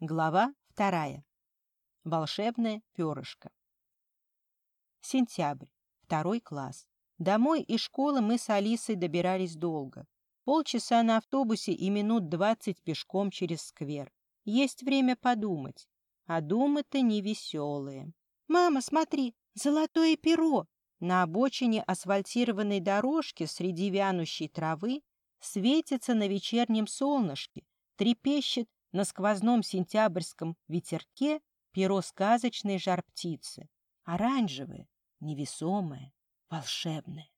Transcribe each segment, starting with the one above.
Глава вторая. Волшебное перышко. Сентябрь. Второй класс. Домой из школы мы с Алисой добирались долго. Полчаса на автобусе и минут двадцать пешком через сквер. Есть время подумать. А думы-то невеселые. «Мама, смотри, золотое перо!» На обочине асфальтированной дорожки среди вянущей травы светится на вечернем солнышке, трепещет на сквозном сентябрьском ветерке перо сказочной жар-птицы. Оранжевое, невесомое, волшебное.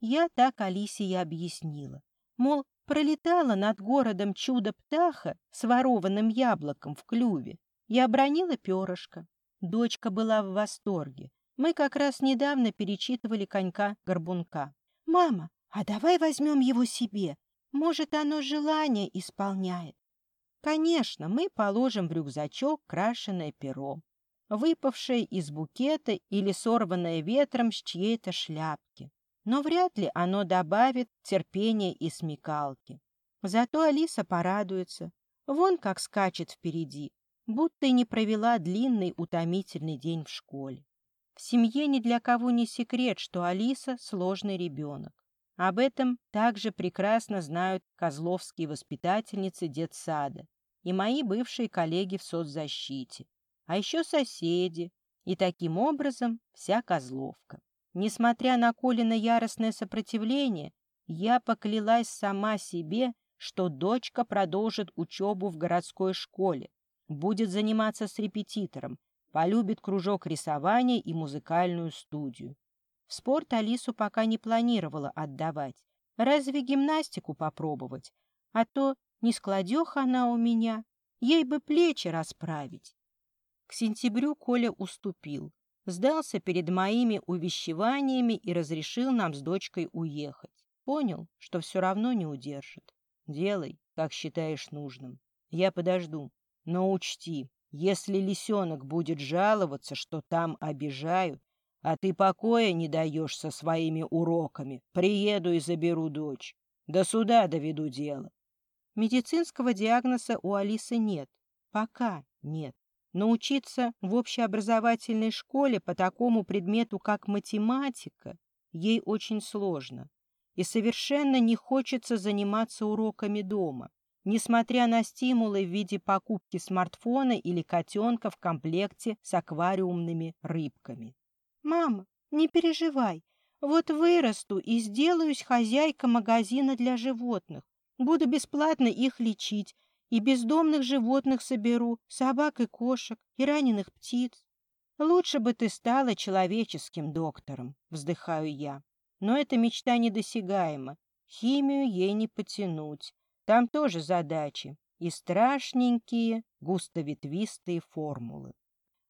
Я так Алисе и объяснила. Мол, пролетала над городом чудо-птаха с ворованным яблоком в клюве и обронила перышко. Дочка была в восторге. Мы как раз недавно перечитывали конька-горбунка. «Мама, а давай возьмем его себе. Может, оно желание исполняет». Конечно, мы положим в рюкзачок крашеное перо, выпавшее из букета или сорванное ветром с чьей-то шляпки. Но вряд ли оно добавит терпения и смекалки. Зато Алиса порадуется. Вон как скачет впереди, будто и не провела длинный утомительный день в школе. В семье ни для кого не секрет, что Алиса — сложный ребенок. Об этом также прекрасно знают козловские воспитательницы детсада и мои бывшие коллеги в соцзащите, а еще соседи, и таким образом вся Козловка. Несмотря на Колина яростное сопротивление, я поклялась сама себе, что дочка продолжит учебу в городской школе, будет заниматься с репетитором, полюбит кружок рисования и музыкальную студию. В спорт Алису пока не планировала отдавать. Разве гимнастику попробовать? А то не складеха она у меня, ей бы плечи расправить. К сентябрю Коля уступил, сдался перед моими увещеваниями и разрешил нам с дочкой уехать. Понял, что все равно не удержит. Делай, как считаешь нужным. Я подожду. Но учти, если лисенок будет жаловаться, что там обижают, а ты покоя не даешь со своими уроками. Приеду и заберу дочь. До суда доведу дело. Медицинского диагноза у Алисы нет. Пока нет. Научиться в общеобразовательной школе по такому предмету, как математика, ей очень сложно. И совершенно не хочется заниматься уроками дома, несмотря на стимулы в виде покупки смартфона или котенка в комплекте с аквариумными рыбками. «Мама, не переживай. Вот вырасту и сделаюсь хозяйка магазина для животных. Буду бесплатно их лечить, и бездомных животных соберу, собак и кошек, и раненых птиц. Лучше бы ты стала человеческим доктором, вздыхаю я. Но эта мечта недосягаема. Химию ей не потянуть. Там тоже задачи. И страшненькие, густоветвистые формулы.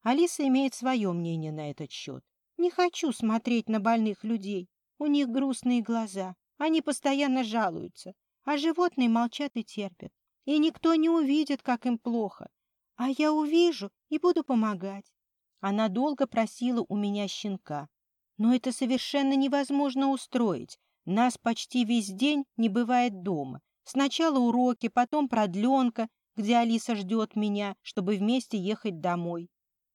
Алиса имеет свое мнение на этот счет. Не хочу смотреть на больных людей. У них грустные глаза. Они постоянно жалуются. А животные молчат и терпят. И никто не увидит, как им плохо. А я увижу и буду помогать. Она долго просила у меня щенка. Но это совершенно невозможно устроить. Нас почти весь день не бывает дома. Сначала уроки, потом продленка, где Алиса ждет меня, чтобы вместе ехать домой.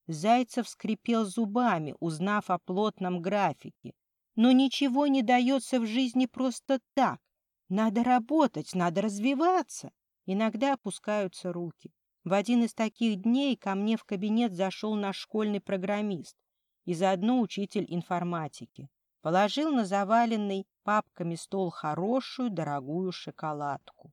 Зайцев скрипел зубами, узнав о плотном графике. Но ничего не дается в жизни просто так. Надо работать, надо развиваться. Иногда опускаются руки. В один из таких дней ко мне в кабинет зашел наш школьный программист и заодно учитель информатики. Положил на заваленный папками стол хорошую, дорогую шоколадку.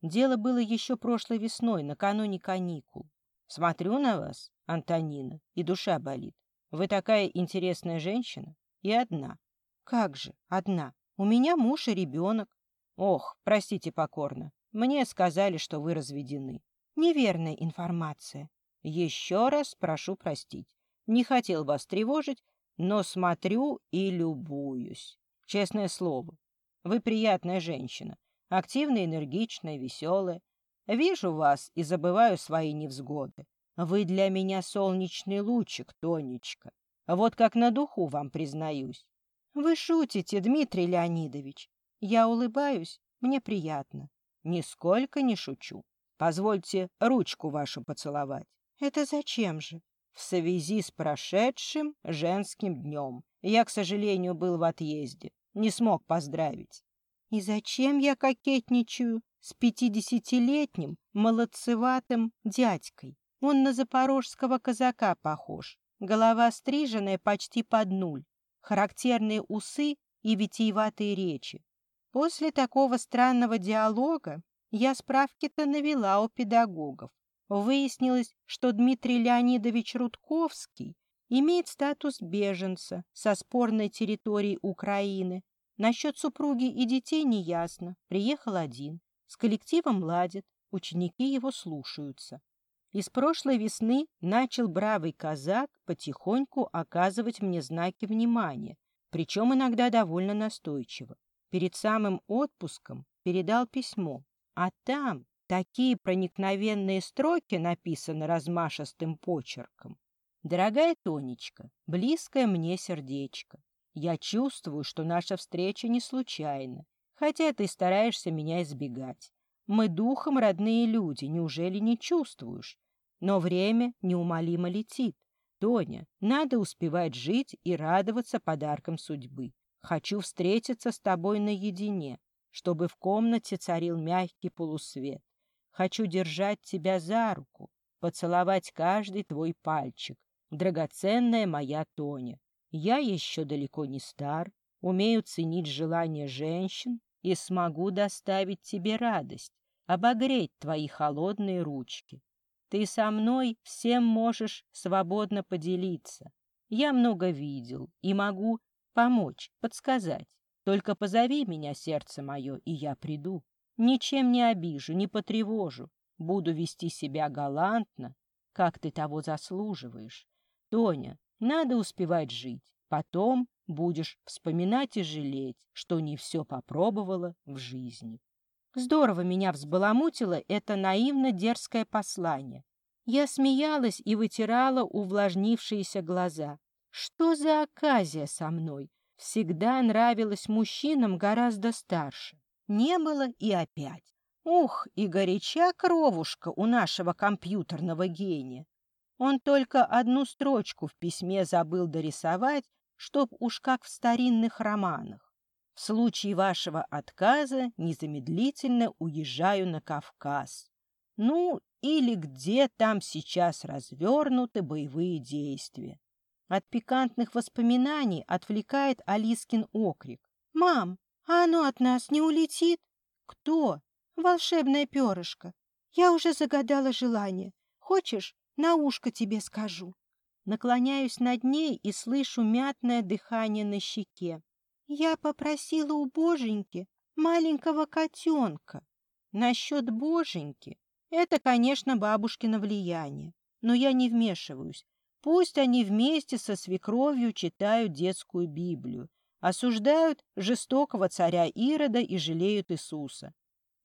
Дело было еще прошлой весной, накануне каникул. Смотрю на вас, Антонина, и душа болит. Вы такая интересная женщина и одна. Как же, одна? У меня муж и ребенок. Ох, простите покорно. Мне сказали, что вы разведены. Неверная информация. Еще раз прошу простить. Не хотел вас тревожить, но смотрю и любуюсь. Честное слово, вы приятная женщина. Активная, энергичная, веселая. Вижу вас и забываю свои невзгоды. Вы для меня солнечный лучик, Тонечка. Вот как на духу вам признаюсь. Вы шутите, Дмитрий Леонидович. Я улыбаюсь, мне приятно. Нисколько не шучу. Позвольте ручку вашу поцеловать. Это зачем же? В связи с прошедшим женским днем. Я, к сожалению, был в отъезде. Не смог поздравить. И зачем я кокетничаю с пятидесятилетним молодцеватым дядькой? Он на запорожского казака похож. Голова стриженная почти под нуль. Характерные усы и витиеватые речи. После такого странного диалога я справки-то навела у педагогов. Выяснилось, что Дмитрий Леонидович Рудковский имеет статус беженца со спорной территории Украины. Насчет супруги и детей неясно. Приехал один. С коллективом ладит, ученики его слушаются. Из прошлой весны начал бравый казак потихоньку оказывать мне знаки внимания, причем иногда довольно настойчиво. Перед самым отпуском передал письмо, а там такие проникновенные строки написаны размашистым почерком. «Дорогая Тонечка, близкое мне сердечко, я чувствую, что наша встреча не случайна, хотя ты стараешься меня избегать. Мы духом родные люди, неужели не чувствуешь? Но время неумолимо летит. Тоня, надо успевать жить и радоваться подаркам судьбы. Хочу встретиться с тобой наедине, чтобы в комнате царил мягкий полусвет. Хочу держать тебя за руку, поцеловать каждый твой пальчик. Драгоценная моя Тоня, я еще далеко не стар, умею ценить желания женщин и смогу доставить тебе радость, обогреть твои холодные ручки. Ты со мной всем можешь свободно поделиться. Я много видел и могу помочь, подсказать. Только позови меня, сердце мое, и я приду. Ничем не обижу, не потревожу. Буду вести себя галантно, как ты того заслуживаешь. Тоня, надо успевать жить. Потом будешь вспоминать и жалеть, что не все попробовала в жизни. Здорово меня взбаламутило это наивно-дерзкое послание. Я смеялась и вытирала увлажнившиеся глаза. Что за оказия со мной? Всегда нравилась мужчинам гораздо старше. Не было и опять. Ух, и горяча кровушка у нашего компьютерного гения. Он только одну строчку в письме забыл дорисовать, чтоб уж как в старинных романах. В случае вашего отказа незамедлительно уезжаю на Кавказ. Ну, или где там сейчас развернуты боевые действия. От пикантных воспоминаний отвлекает Алискин окрик. «Мам, а оно от нас не улетит?» «Кто?» «Волшебное перышко. Я уже загадала желание. Хочешь, на ушко тебе скажу?» Наклоняюсь над ней и слышу мятное дыхание на щеке. Я попросила у боженьки маленького котенка. Насчет боженьки — это, конечно, бабушкино влияние, но я не вмешиваюсь. Пусть они вместе со свекровью читают детскую Библию, осуждают жестокого царя Ирода и жалеют Иисуса.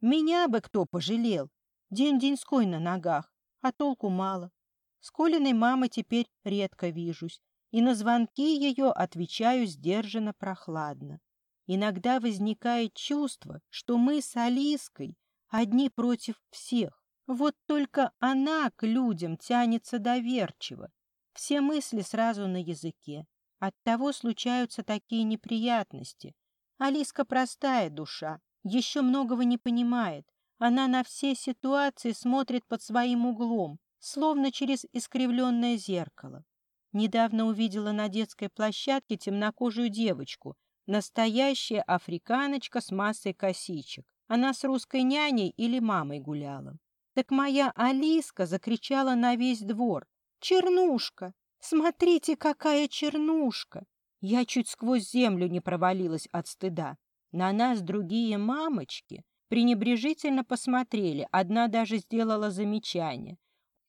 Меня бы кто пожалел, день-деньской на ногах, а толку мало. С Колиной мамой теперь редко вижусь, и на звонки ее отвечаю сдержанно прохладно. Иногда возникает чувство, что мы с Алиской одни против всех. Вот только она к людям тянется доверчиво. Все мысли сразу на языке. Оттого случаются такие неприятности. Алиска простая душа, еще многого не понимает. Она на все ситуации смотрит под своим углом, словно через искривленное зеркало. Недавно увидела на детской площадке темнокожую девочку, настоящая африканочка с массой косичек. Она с русской няней или мамой гуляла. Так моя Алиска закричала на весь двор. «Чернушка! Смотрите, какая чернушка!» Я чуть сквозь землю не провалилась от стыда. На нас другие мамочки пренебрежительно посмотрели, одна даже сделала замечание.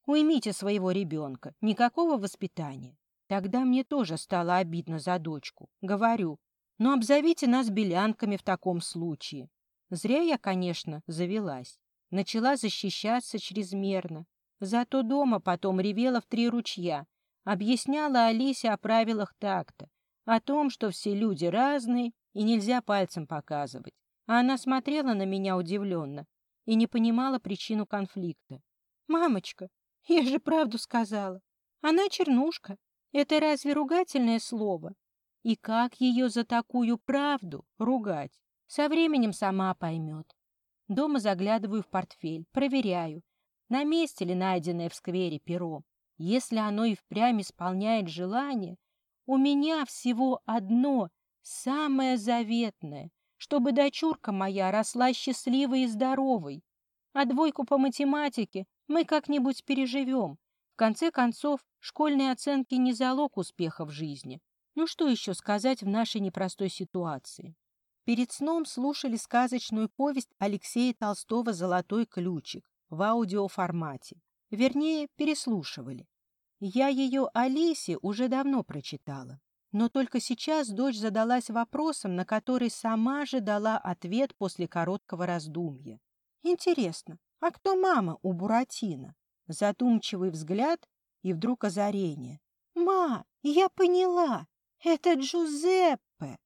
Уймите своего ребенка, никакого воспитания. Тогда мне тоже стало обидно за дочку. Говорю, ну обзовите нас белянками в таком случае. Зря я, конечно, завелась. Начала защищаться чрезмерно. Зато дома потом ревела в три ручья. Объясняла Алисе о правилах такта, о том, что все люди разные и нельзя пальцем показывать. А она смотрела на меня удивленно. и не понимала причину конфликта. «Мамочка, я же правду сказала. Она чернушка. Это разве ругательное слово? И как ее за такую правду ругать? Со временем сама поймет. Дома заглядываю в портфель, проверяю, на месте ли найденное в сквере перо. Если оно и впрямь исполняет желание, у меня всего одно, самое заветное, чтобы дочурка моя росла счастливой и здоровой. А двойку по математике мы как-нибудь переживем. В конце концов, школьные оценки не залог успеха в жизни. Ну что еще сказать в нашей непростой ситуации? Перед сном слушали сказочную повесть Алексея Толстого «Золотой ключик» в аудиоформате. Вернее, переслушивали. Я ее Алисе уже давно прочитала. Но только сейчас дочь задалась вопросом, на который сама же дала ответ после короткого раздумья. Интересно, а кто мама у Буратино? Задумчивый взгляд и вдруг озарение. «Ма, я поняла! Это Джузеппе!»